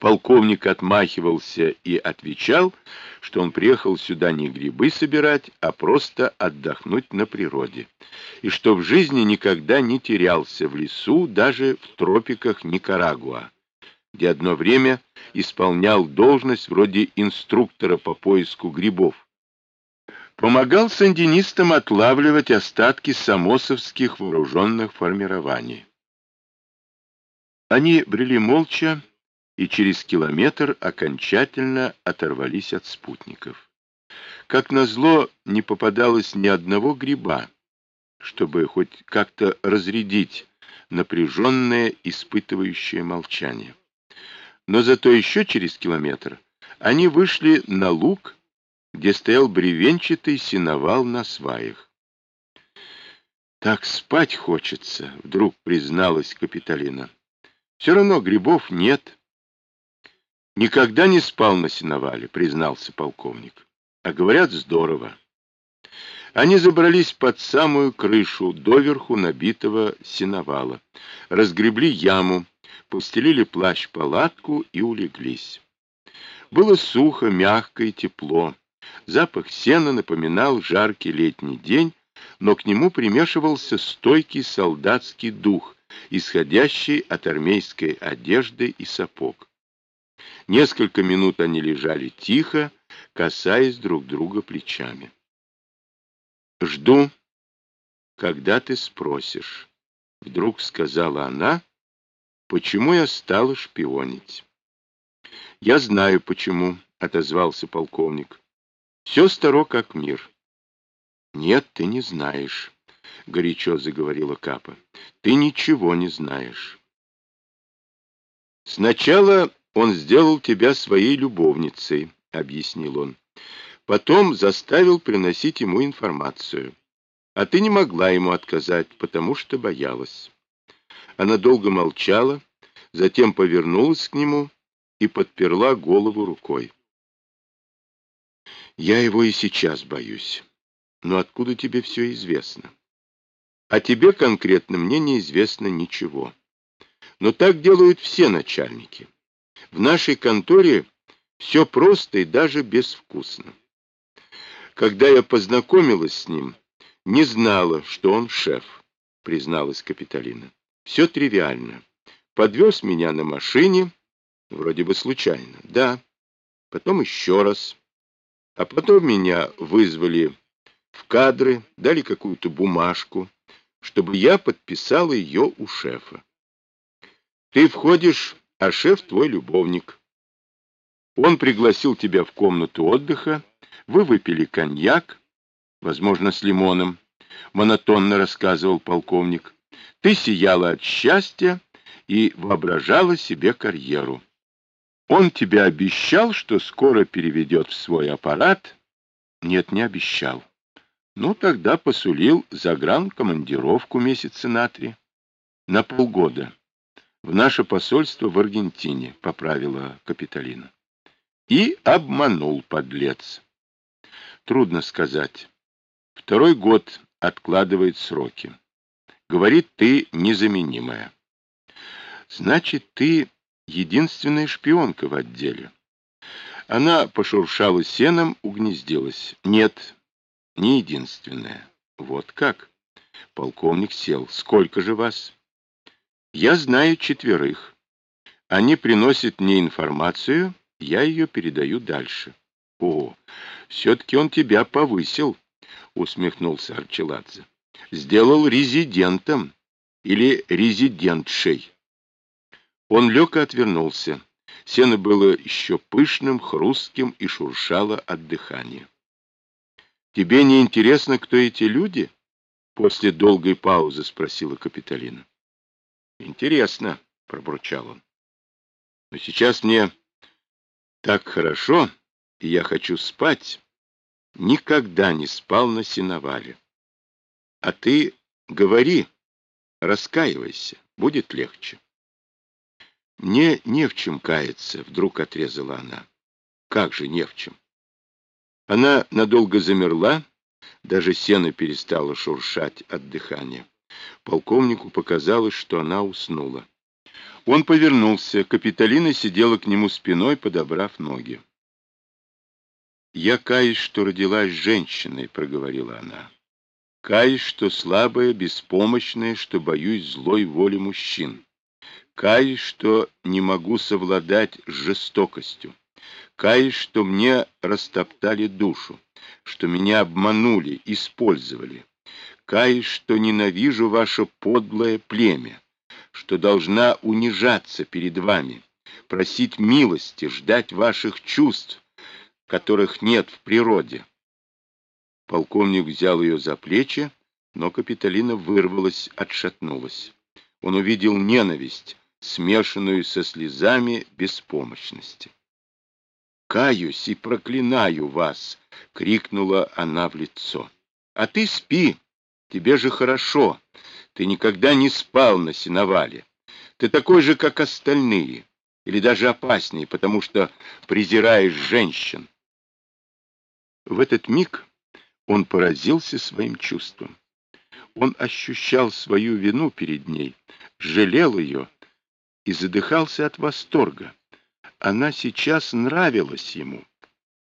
Полковник отмахивался и отвечал, что он приехал сюда не грибы собирать, а просто отдохнуть на природе, и что в жизни никогда не терялся в лесу, даже в тропиках Никарагуа, где одно время исполнял должность вроде инструктора по поиску грибов. Помогал сандинистам отлавливать остатки самосовских вооруженных формирований. Они брели молча, и через километр окончательно оторвались от спутников. Как назло, не попадалось ни одного гриба, чтобы хоть как-то разрядить напряженное, испытывающее молчание. Но зато еще через километр они вышли на луг, где стоял бревенчатый сеновал на сваях. «Так спать хочется», — вдруг призналась Капитолина. «Все равно грибов нет». Никогда не спал на сеновале, признался полковник. А говорят, здорово. Они забрались под самую крышу, доверху набитого сеновала, разгребли яму, постелили плащ-палатку и улеглись. Было сухо, мягко и тепло. Запах сена напоминал жаркий летний день, но к нему примешивался стойкий солдатский дух, исходящий от армейской одежды и сапог. Несколько минут они лежали тихо, касаясь друг друга плечами. «Жду, когда ты спросишь», — вдруг сказала она, — «почему я стала шпионить?» «Я знаю, почему», — отозвался полковник. «Все старо, как мир». «Нет, ты не знаешь», — горячо заговорила Капа. «Ты ничего не знаешь». Сначала он сделал тебя своей любовницей, — объяснил он. Потом заставил приносить ему информацию. А ты не могла ему отказать, потому что боялась. Она долго молчала, затем повернулась к нему и подперла голову рукой. Я его и сейчас боюсь. Но откуда тебе все известно? А тебе конкретно мне неизвестно ничего. Но так делают все начальники. В нашей конторе все просто и даже безвкусно. Когда я познакомилась с ним, не знала, что он шеф, призналась Капитолина. Все тривиально. Подвез меня на машине, вроде бы случайно, да. Потом еще раз. А потом меня вызвали в кадры, дали какую-то бумажку, чтобы я подписала ее у шефа. Ты входишь а шеф твой любовник. Он пригласил тебя в комнату отдыха, вы выпили коньяк, возможно, с лимоном, монотонно рассказывал полковник. Ты сияла от счастья и воображала себе карьеру. Он тебе обещал, что скоро переведет в свой аппарат? Нет, не обещал. Ну, тогда посулил загранкомандировку месяца на три. На полгода в наше посольство в Аргентине, — поправила Капитолина. И обманул подлец. Трудно сказать. Второй год откладывает сроки. Говорит, ты незаменимая. Значит, ты единственная шпионка в отделе. Она пошуршала сеном, угнездилась. Нет, не единственная. Вот как? Полковник сел. Сколько же вас? Я знаю четверых. Они приносят мне информацию, я ее передаю дальше. О, все-таки он тебя повысил, усмехнулся Арчеладзе. Сделал резидентом или резидентшей. Он лег и отвернулся. Сено было еще пышным, хрустким и шуршало от дыхания. «Тебе не интересно, кто эти люди?» После долгой паузы спросила Капитолина. Интересно, пробурчал он. Но сейчас мне так хорошо, и я хочу спать. Никогда не спал на сеновале. А ты говори, раскаивайся, будет легче. Мне не в чем каяться, вдруг отрезала она. Как же не в чем? Она надолго замерла, даже сено перестало шуршать от дыхания. Полковнику показалось, что она уснула. Он повернулся. Капитолина сидела к нему спиной, подобрав ноги. «Я каюсь, что родилась женщиной», — проговорила она. «Каюсь, что слабая, беспомощная, что боюсь злой воли мужчин. Каюсь, что не могу совладать с жестокостью. Каюсь, что мне растоптали душу, что меня обманули, использовали. Каюсь, что ненавижу ваше подлое племя, что должна унижаться перед вами, просить милости, ждать ваших чувств, которых нет в природе. Полковник взял ее за плечи, но Капитолина вырвалась, отшатнулась. Он увидел ненависть, смешанную со слезами беспомощности. «Каюсь и проклинаю вас!» — крикнула она в лицо. «А ты спи! Тебе же хорошо! Ты никогда не спал на сеновале! Ты такой же, как остальные, или даже опаснее, потому что презираешь женщин!» В этот миг он поразился своим чувством. Он ощущал свою вину перед ней, жалел ее и задыхался от восторга. Она сейчас нравилась ему.